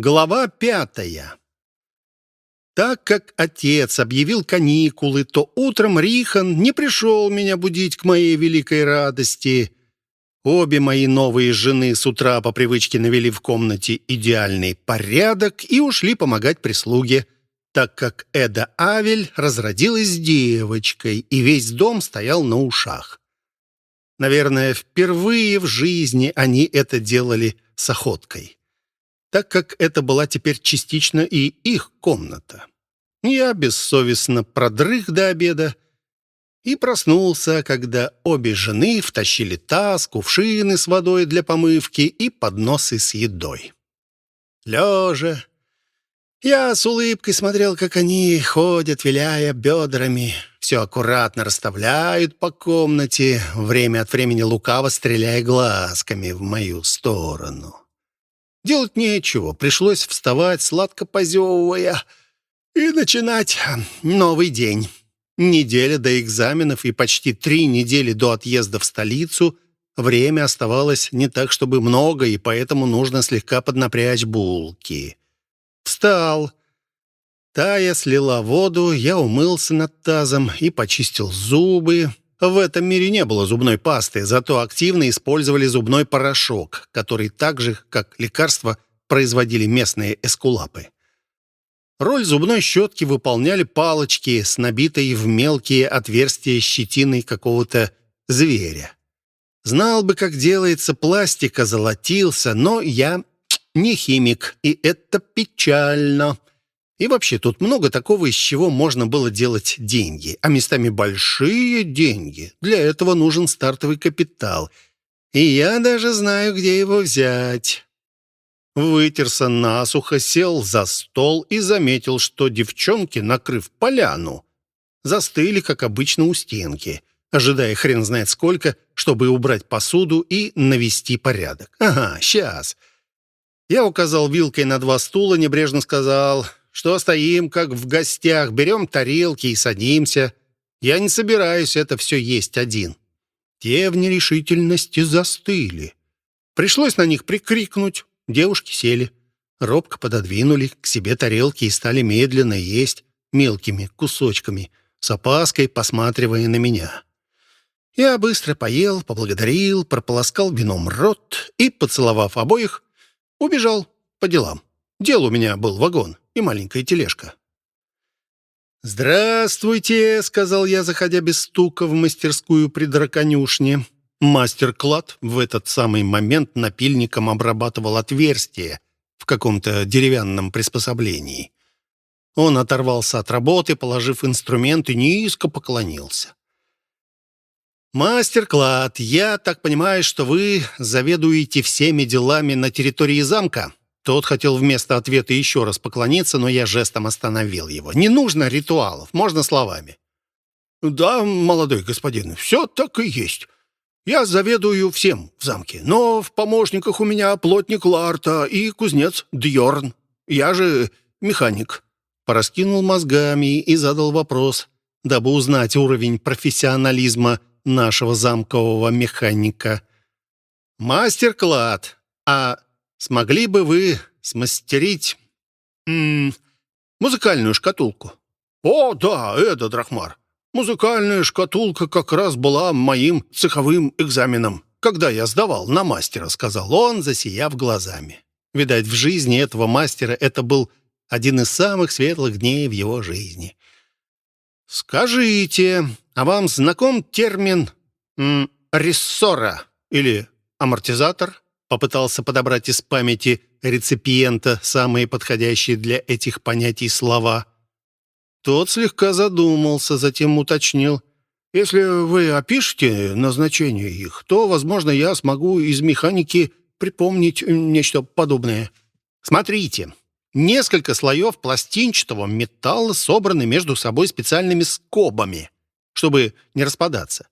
Глава пятая. Так как отец объявил каникулы, то утром Рихан не пришел меня будить к моей великой радости. Обе мои новые жены с утра по привычке навели в комнате идеальный порядок и ушли помогать прислуге, так как Эда Авель разродилась девочкой, и весь дом стоял на ушах. Наверное, впервые в жизни они это делали с охоткой так как это была теперь частично и их комната. Я бессовестно продрых до обеда и проснулся, когда обе жены втащили таз, кувшины с водой для помывки и подносы с едой. Лежа, я с улыбкой смотрел, как они ходят, виляя бедрами, все аккуратно расставляют по комнате, время от времени лукаво стреляя глазками в мою сторону. Делать нечего, пришлось вставать, сладко позевывая, и начинать новый день. Неделя до экзаменов и почти три недели до отъезда в столицу. Время оставалось не так, чтобы много, и поэтому нужно слегка поднапрячь булки. Встал. Тая слила воду, я умылся над тазом и почистил зубы, в этом мире не было зубной пасты, зато активно использовали зубной порошок, который так же, как лекарства, производили местные эскулапы. Роль зубной щетки выполняли палочки с набитой в мелкие отверстия щетиной какого-то зверя. Знал бы, как делается пластика, золотился, но я не химик, и это печально. И вообще, тут много такого, из чего можно было делать деньги, а местами большие деньги. Для этого нужен стартовый капитал. И я даже знаю, где его взять. Вытерся насухо, сел за стол и заметил, что девчонки, накрыв поляну, застыли, как обычно, у стенки, ожидая хрен знает сколько, чтобы убрать посуду и навести порядок. «Ага, сейчас». Я указал вилкой на два стула, небрежно сказал что стоим, как в гостях, берем тарелки и садимся. Я не собираюсь это все есть один». Те в нерешительности застыли. Пришлось на них прикрикнуть. Девушки сели. Робко пододвинули к себе тарелки и стали медленно есть мелкими кусочками, с опаской посматривая на меня. Я быстро поел, поблагодарил, прополоскал вином рот и, поцеловав обоих, убежал по делам. Дел у меня был вагон и маленькая тележка. «Здравствуйте», — сказал я, заходя без стука в мастерскую при драконюшне. Мастер Клад в этот самый момент напильником обрабатывал отверстие в каком-то деревянном приспособлении. Он оторвался от работы, положив инструмент и низко поклонился. «Мастер Клад, я так понимаю, что вы заведуете всеми делами на территории замка?» Тот хотел вместо ответа еще раз поклониться, но я жестом остановил его. «Не нужно ритуалов, можно словами». «Да, молодой господин, все так и есть. Я заведую всем в замке, но в помощниках у меня плотник Ларта и кузнец Дьорн. Я же механик». Пораскинул мозгами и задал вопрос, дабы узнать уровень профессионализма нашего замкового механика. «Мастер Клад, а Смогли бы вы смастерить м -м, музыкальную шкатулку? О, да, это Драхмар. Музыкальная шкатулка как раз была моим цеховым экзаменом, когда я сдавал на мастера, сказал он, засияв глазами. Видать, в жизни этого мастера это был один из самых светлых дней в его жизни. «Скажите, а вам знаком термин м, «рессора» или «амортизатор»?» Попытался подобрать из памяти реципиента самые подходящие для этих понятий слова. Тот слегка задумался, затем уточнил. «Если вы опишете назначение их, то, возможно, я смогу из механики припомнить нечто подобное. Смотрите, несколько слоев пластинчатого металла собраны между собой специальными скобами, чтобы не распадаться.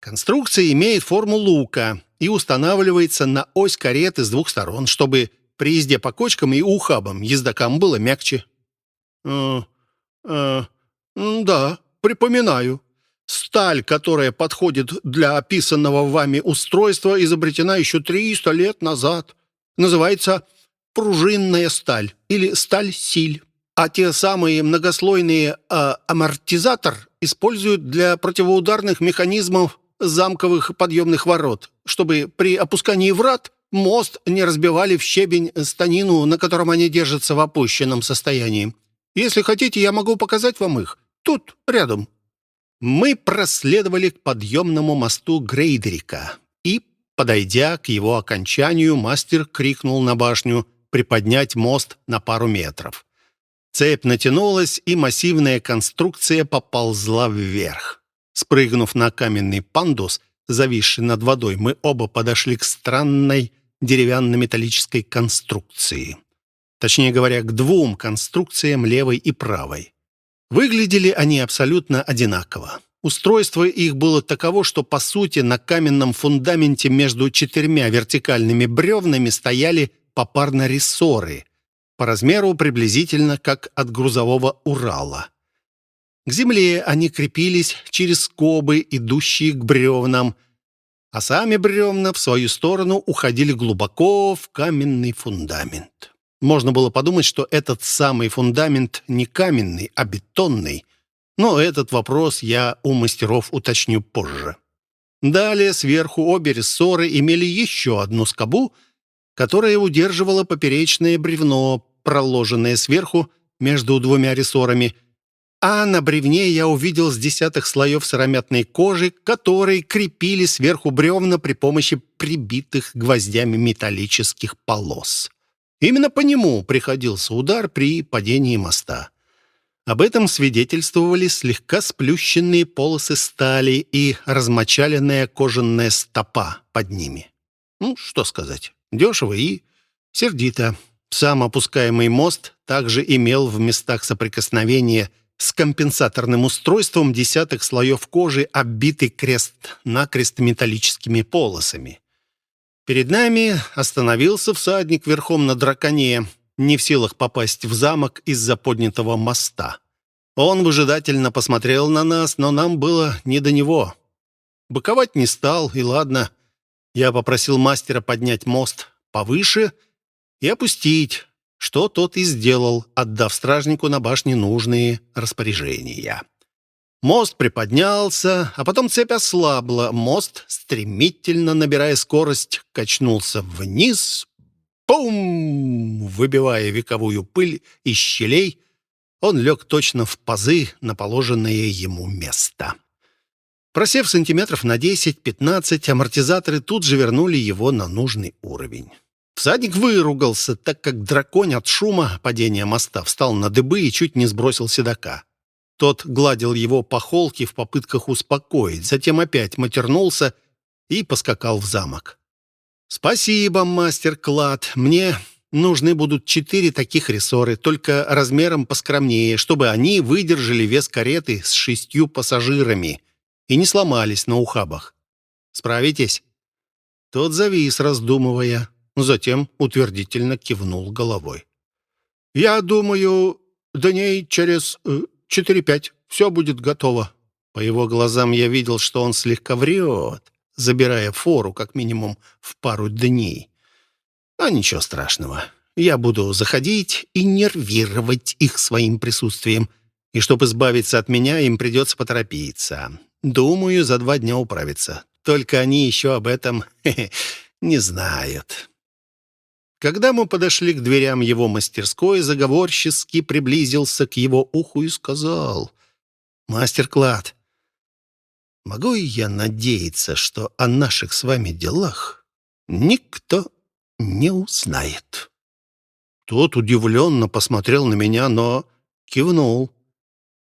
Конструкция имеет форму лука и устанавливается на ось кареты с двух сторон, чтобы при езде по кочкам и ухабам ездокам было мягче. Э, э, да, припоминаю. Сталь, которая подходит для описанного вами устройства, изобретена еще 300 лет назад. Называется пружинная сталь или сталь-силь. А те самые многослойные э, амортизатор используют для противоударных механизмов замковых подъемных ворот, чтобы при опускании врат мост не разбивали в щебень станину, на котором они держатся в опущенном состоянии. Если хотите, я могу показать вам их. Тут, рядом». Мы проследовали к подъемному мосту Грейдерика, и, подойдя к его окончанию, мастер крикнул на башню приподнять мост на пару метров. Цепь натянулась, и массивная конструкция поползла вверх. Спрыгнув на каменный пандус, зависший над водой, мы оба подошли к странной деревянно-металлической конструкции. Точнее говоря, к двум конструкциям левой и правой. Выглядели они абсолютно одинаково. Устройство их было таково, что, по сути, на каменном фундаменте между четырьмя вертикальными бревнами стояли попарно рессоры, по размеру приблизительно как от грузового Урала. К земле они крепились через скобы, идущие к бревнам, а сами бревна в свою сторону уходили глубоко в каменный фундамент. Можно было подумать, что этот самый фундамент не каменный, а бетонный, но этот вопрос я у мастеров уточню позже. Далее сверху обе рессоры имели еще одну скобу, которая удерживала поперечное бревно, проложенное сверху между двумя рессорами, а на бревне я увидел с десятых слоев сыромятной кожи, которые крепили сверху бревна при помощи прибитых гвоздями металлических полос. Именно по нему приходился удар при падении моста. Об этом свидетельствовали слегка сплющенные полосы стали и размочаленная кожаная стопа под ними. Ну, что сказать, дешево и сердито. Сам опускаемый мост также имел в местах соприкосновения – с компенсаторным устройством десятых слоев кожи, оббитый крест-накрест металлическими полосами. Перед нами остановился всадник верхом на драконе, не в силах попасть в замок из-за поднятого моста. Он выжидательно посмотрел на нас, но нам было не до него. Быковать не стал, и ладно. Я попросил мастера поднять мост повыше и опустить, что тот и сделал, отдав стражнику на башне нужные распоряжения. Мост приподнялся, а потом цепь ослабла. Мост, стремительно набирая скорость, качнулся вниз. Пум! Выбивая вековую пыль из щелей, он лег точно в пазы на положенное ему место. Просев сантиметров на 10-15, амортизаторы тут же вернули его на нужный уровень. Всадник выругался, так как драконь от шума падения моста встал на дыбы и чуть не сбросил седока. Тот гладил его по холке в попытках успокоить, затем опять матернулся и поскакал в замок. «Спасибо, мастер Клад. Мне нужны будут четыре таких рессоры, только размером поскромнее, чтобы они выдержали вес кареты с шестью пассажирами и не сломались на ухабах. Справитесь?» Тот завис, раздумывая. Затем утвердительно кивнул головой. «Я думаю, дней через э, четыре-пять все будет готово». По его глазам я видел, что он слегка врет, забирая фору как минимум в пару дней. А ничего страшного. Я буду заходить и нервировать их своим присутствием. И чтобы избавиться от меня, им придется поторопиться. Думаю, за два дня управиться. Только они еще об этом не знают. Когда мы подошли к дверям его мастерской, заговорчески приблизился к его уху и сказал, «Мастер Клад, могу я надеяться, что о наших с вами делах никто не узнает?» Тот удивленно посмотрел на меня, но кивнул.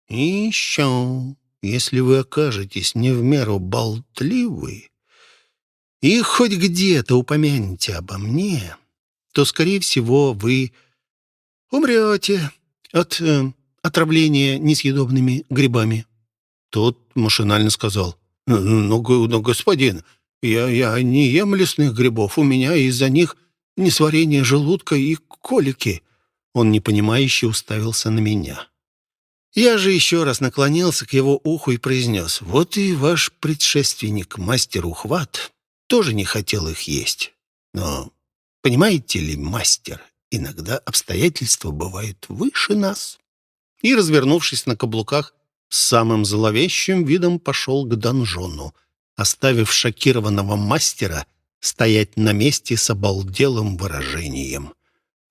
«И еще, если вы окажетесь не в меру болтливы и хоть где-то упомянете обо мне, то, скорее всего, вы умрете от э, отравления несъедобными грибами». Тот машинально сказал, «Ну, ну, господин, я, я не ем лесных грибов, у меня из-за них несварение желудка и колики». Он непонимающе уставился на меня. Я же еще раз наклонился к его уху и произнес, «Вот и ваш предшественник, мастер Ухват, тоже не хотел их есть. Но Понимаете ли, мастер, Иногда обстоятельства бывают выше нас. И, развернувшись на каблуках, с самым зловещим видом пошел к донжону, оставив шокированного мастера стоять на месте с обалделым выражением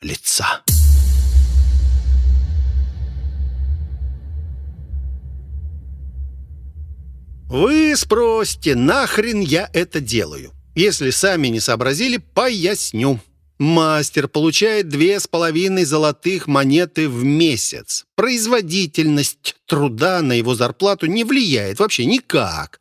лица. Вы спросите, нахрен я это делаю? Если сами не сообразили, поясню. Мастер получает две с половиной золотых монеты в месяц. Производительность труда на его зарплату не влияет вообще никак.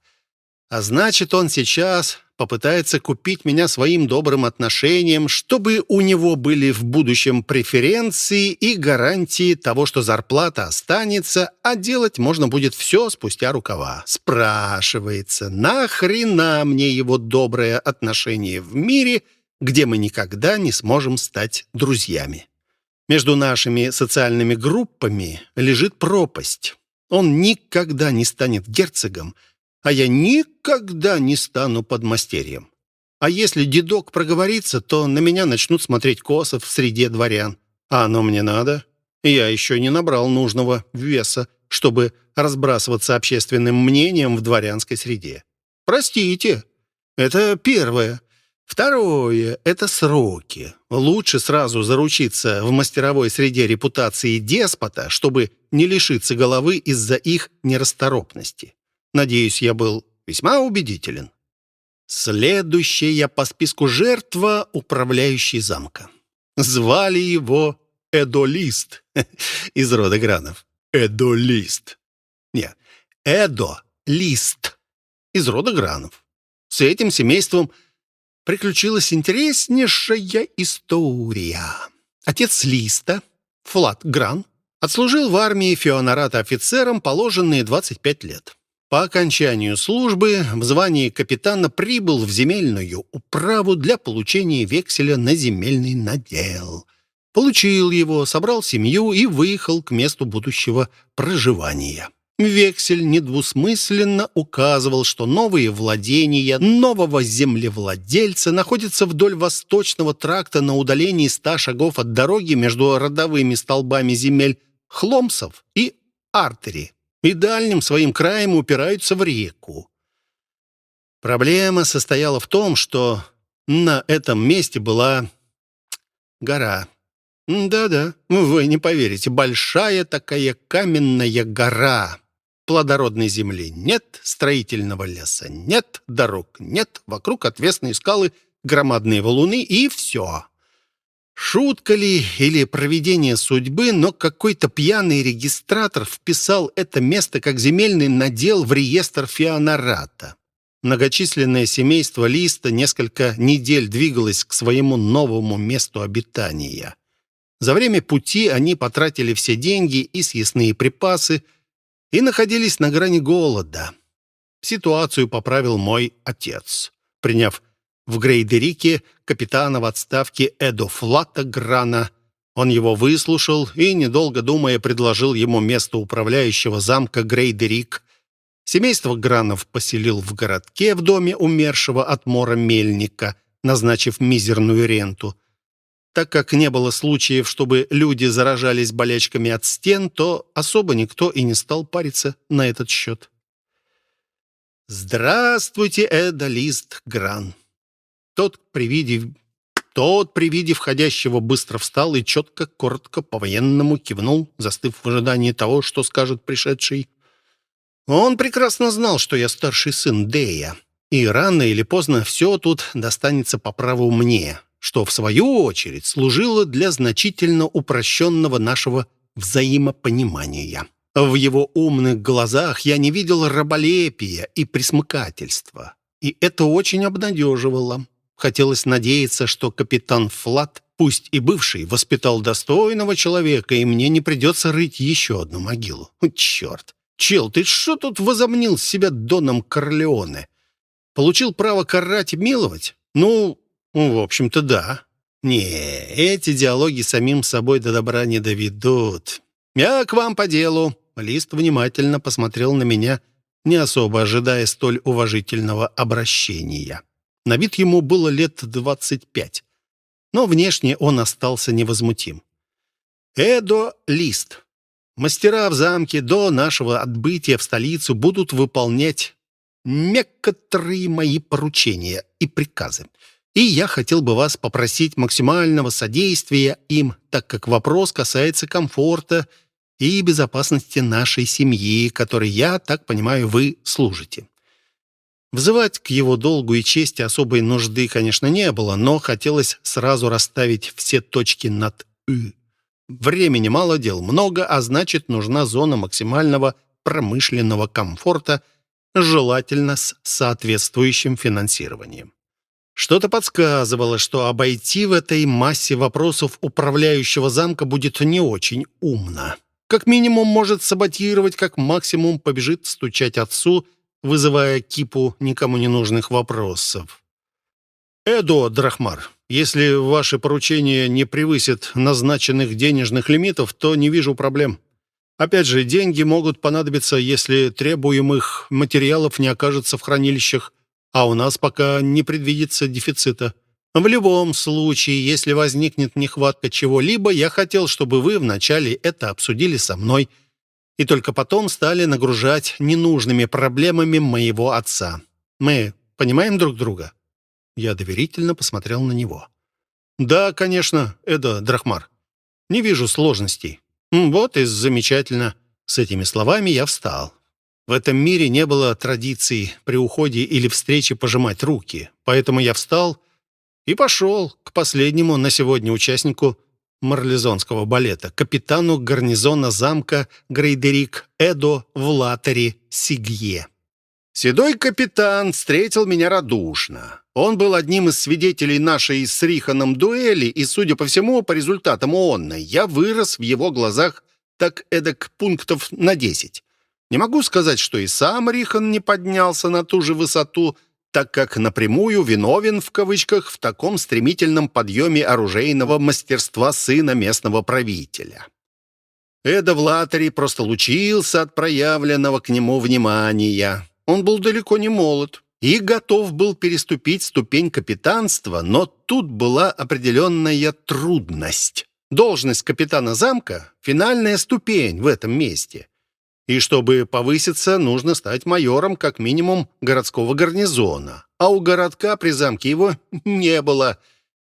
А значит, он сейчас попытается купить меня своим добрым отношением, чтобы у него были в будущем преференции и гарантии того, что зарплата останется, а делать можно будет все спустя рукава. Спрашивается, нахрена мне его доброе отношение в мире, где мы никогда не сможем стать друзьями? Между нашими социальными группами лежит пропасть. Он никогда не станет герцогом, а я никогда не стану подмастерьем. А если дедок проговорится, то на меня начнут смотреть косо в среде дворян. А оно мне надо? Я еще не набрал нужного веса, чтобы разбрасываться общественным мнением в дворянской среде. Простите. Это первое. Второе — это сроки. Лучше сразу заручиться в мастеровой среде репутации деспота, чтобы не лишиться головы из-за их нерасторопности. Надеюсь, я был весьма убедителен. Следующая по списку жертва — управляющий замка. Звали его Эдолист из рода Гранов. Эдолист. Нет, Эдо-лист из рода Гранов. С этим семейством приключилась интереснейшая история. Отец Листа, Флат Гран, отслужил в армии Феонарата офицером положенные 25 лет. По окончанию службы в звании капитана прибыл в земельную управу для получения векселя на земельный надел. Получил его, собрал семью и выехал к месту будущего проживания. Вексель недвусмысленно указывал, что новые владения нового землевладельца находятся вдоль восточного тракта на удалении ста шагов от дороги между родовыми столбами земель Хломсов и Артери и дальним своим краем упираются в реку. Проблема состояла в том, что на этом месте была гора. Да-да, вы не поверите, большая такая каменная гора. Плодородной земли нет, строительного леса нет, дорог нет, вокруг отвесные скалы, громадные валуны и все. Шутка ли или проведение судьбы, но какой-то пьяный регистратор вписал это место как земельный надел в реестр Феонарата. Многочисленное семейство Листа несколько недель двигалось к своему новому месту обитания. За время пути они потратили все деньги и съестные припасы и находились на грани голода. Ситуацию поправил мой отец, приняв в Грейдерике капитана в отставке Эдо Флата Грана. Он его выслушал и, недолго думая, предложил ему место управляющего замка Грейдерик. Семейство Гранов поселил в городке в доме умершего от мора мельника, назначив мизерную ренту. Так как не было случаев, чтобы люди заражались болячками от стен, то особо никто и не стал париться на этот счет. «Здравствуйте, Эда Лист Гран!» Тот при виде... Тот при виде входящего быстро встал и четко, коротко, по-военному кивнул, застыв в ожидании того, что скажет пришедший. Он прекрасно знал, что я старший сын Дея, и рано или поздно все тут достанется по праву мне, что, в свою очередь, служило для значительно упрощенного нашего взаимопонимания. В его умных глазах я не видел раболепия и присмыкательства, и это очень обнадеживало. Хотелось надеяться, что капитан Флат, пусть и бывший, воспитал достойного человека, и мне не придется рыть еще одну могилу. Черт! Чел, ты что тут возомнил себя Доном Корлеоне? Получил право карать и миловать? Ну, в общем-то, да. Не, эти диалоги самим собой до добра не доведут. Я к вам по делу. Лист внимательно посмотрел на меня, не особо ожидая столь уважительного обращения. На вид ему было лет двадцать пять. но внешне он остался невозмутим. «Эдо Лист. Мастера в замке до нашего отбытия в столицу будут выполнять некоторые мои поручения и приказы. И я хотел бы вас попросить максимального содействия им, так как вопрос касается комфорта и безопасности нашей семьи, которой, я так понимаю, вы служите. Взывать к его долгу и чести особой нужды, конечно, не было, но хотелось сразу расставить все точки над «ы». Времени мало, дел много, а значит, нужна зона максимального промышленного комфорта, желательно с соответствующим финансированием. Что-то подсказывало, что обойти в этой массе вопросов управляющего замка будет не очень умно. Как минимум может саботировать, как максимум побежит стучать отцу, вызывая кипу никому не нужных вопросов. «Эдо, Драхмар, если ваши поручения не превысят назначенных денежных лимитов, то не вижу проблем. Опять же, деньги могут понадобиться, если требуемых материалов не окажется в хранилищах, а у нас пока не предвидится дефицита. В любом случае, если возникнет нехватка чего-либо, я хотел, чтобы вы вначале это обсудили со мной и только потом стали нагружать ненужными проблемами моего отца. Мы понимаем друг друга?» Я доверительно посмотрел на него. «Да, конечно, Эда Драхмар. Не вижу сложностей». «Вот и замечательно». С этими словами я встал. В этом мире не было традиции при уходе или встрече пожимать руки, поэтому я встал и пошел к последнему на сегодня участнику марлезонского балета, капитану гарнизона замка Грейдерик Эдо Влатери Сигье. Седой капитан встретил меня радушно. Он был одним из свидетелей нашей с Риханом дуэли, и, судя по всему, по результатам онной, я вырос в его глазах так эдак пунктов на десять. Не могу сказать, что и сам Рихан не поднялся на ту же высоту, так как напрямую виновен в кавычках в таком стремительном подъеме оружейного мастерства сына местного правителя. Эда Влатери просто лучился от проявленного к нему внимания. Он был далеко не молод и готов был переступить ступень капитанства, но тут была определенная трудность. Должность капитана замка — финальная ступень в этом месте. И чтобы повыситься, нужно стать майором как минимум городского гарнизона. А у городка при замке его не было.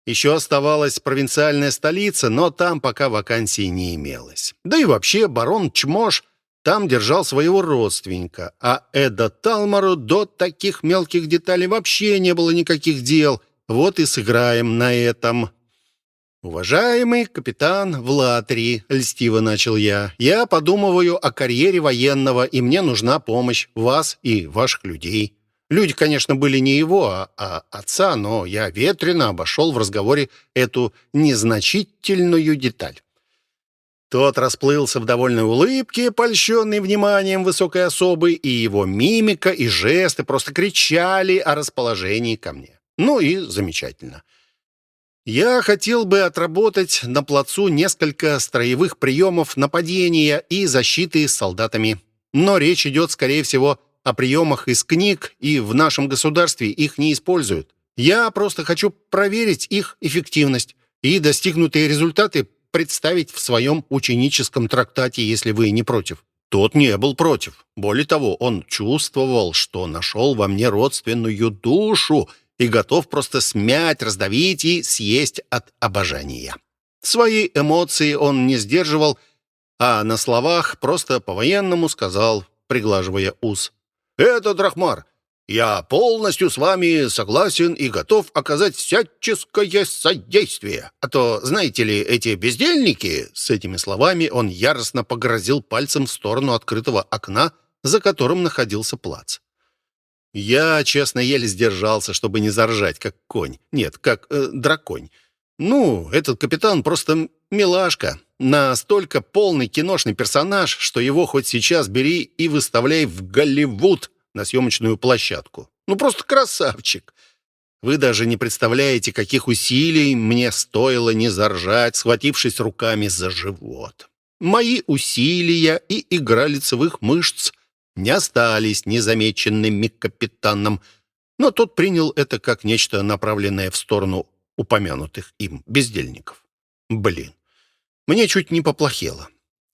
Еще оставалась провинциальная столица, но там пока вакансий не имелось. Да и вообще барон Чмош там держал своего родственника, а Эда Талмару до таких мелких деталей вообще не было никаких дел. Вот и сыграем на этом. «Уважаемый капитан Влатри», — льстиво начал я, «я подумываю о карьере военного, и мне нужна помощь вас и ваших людей». Люди, конечно, были не его, а, а отца, но я ветрено обошел в разговоре эту незначительную деталь. Тот расплылся в довольной улыбке, польщенный вниманием высокой особы, и его мимика и жесты просто кричали о расположении ко мне. Ну и замечательно. Я хотел бы отработать на плацу несколько строевых приемов нападения и защиты с солдатами. Но речь идет, скорее всего, о приемах из книг, и в нашем государстве их не используют. Я просто хочу проверить их эффективность и достигнутые результаты представить в своем ученическом трактате, если вы не против». Тот не был против. Более того, он чувствовал, что нашел во мне родственную душу и готов просто смять, раздавить и съесть от обожания. Свои эмоции он не сдерживал, а на словах просто по-военному сказал, приглаживая ус. «Это Драхмар. Я полностью с вами согласен и готов оказать всяческое содействие. А то, знаете ли, эти бездельники...» С этими словами он яростно погрозил пальцем в сторону открытого окна, за которым находился плац. Я, честно, еле сдержался, чтобы не заржать, как конь. Нет, как э, драконь. Ну, этот капитан просто милашка. Настолько полный киношный персонаж, что его хоть сейчас бери и выставляй в Голливуд на съемочную площадку. Ну, просто красавчик. Вы даже не представляете, каких усилий мне стоило не заржать, схватившись руками за живот. Мои усилия и игра лицевых мышц не остались незамеченными капитаном, но тот принял это как нечто направленное в сторону упомянутых им бездельников. Блин, мне чуть не поплохело.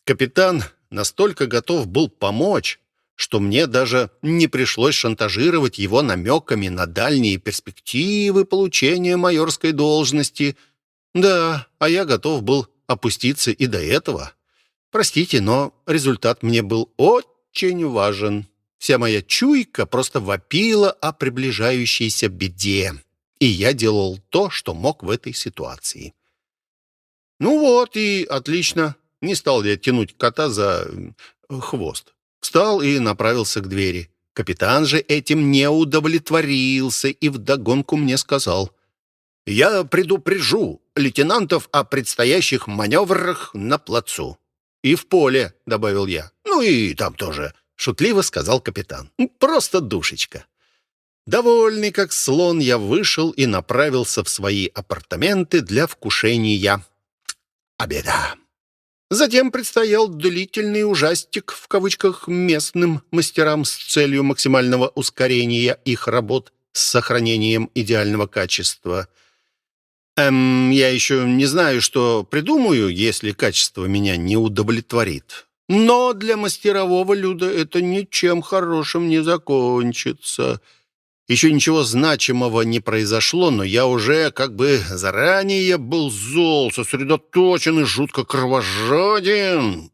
Капитан настолько готов был помочь, что мне даже не пришлось шантажировать его намеками на дальние перспективы получения майорской должности. Да, а я готов был опуститься и до этого. Простите, но результат мне был очень важен. Вся моя чуйка просто вопила о приближающейся беде, и я делал то, что мог в этой ситуации. Ну вот и отлично. Не стал я тянуть кота за хвост. Встал и направился к двери. Капитан же этим не удовлетворился и вдогонку мне сказал. «Я предупрежу лейтенантов о предстоящих маневрах на плацу». «И в поле», — добавил я. «Ну и там тоже», — шутливо сказал капитан. «Просто душечка». Довольный как слон, я вышел и направился в свои апартаменты для вкушения обеда. Затем предстоял длительный ужастик в кавычках местным мастерам с целью максимального ускорения их работ с сохранением идеального качества. Эм, я еще не знаю, что придумаю, если качество меня не удовлетворит. Но для мастерового люда это ничем хорошим не закончится. Еще ничего значимого не произошло, но я уже как бы заранее был зол, сосредоточен и жутко кровожаден.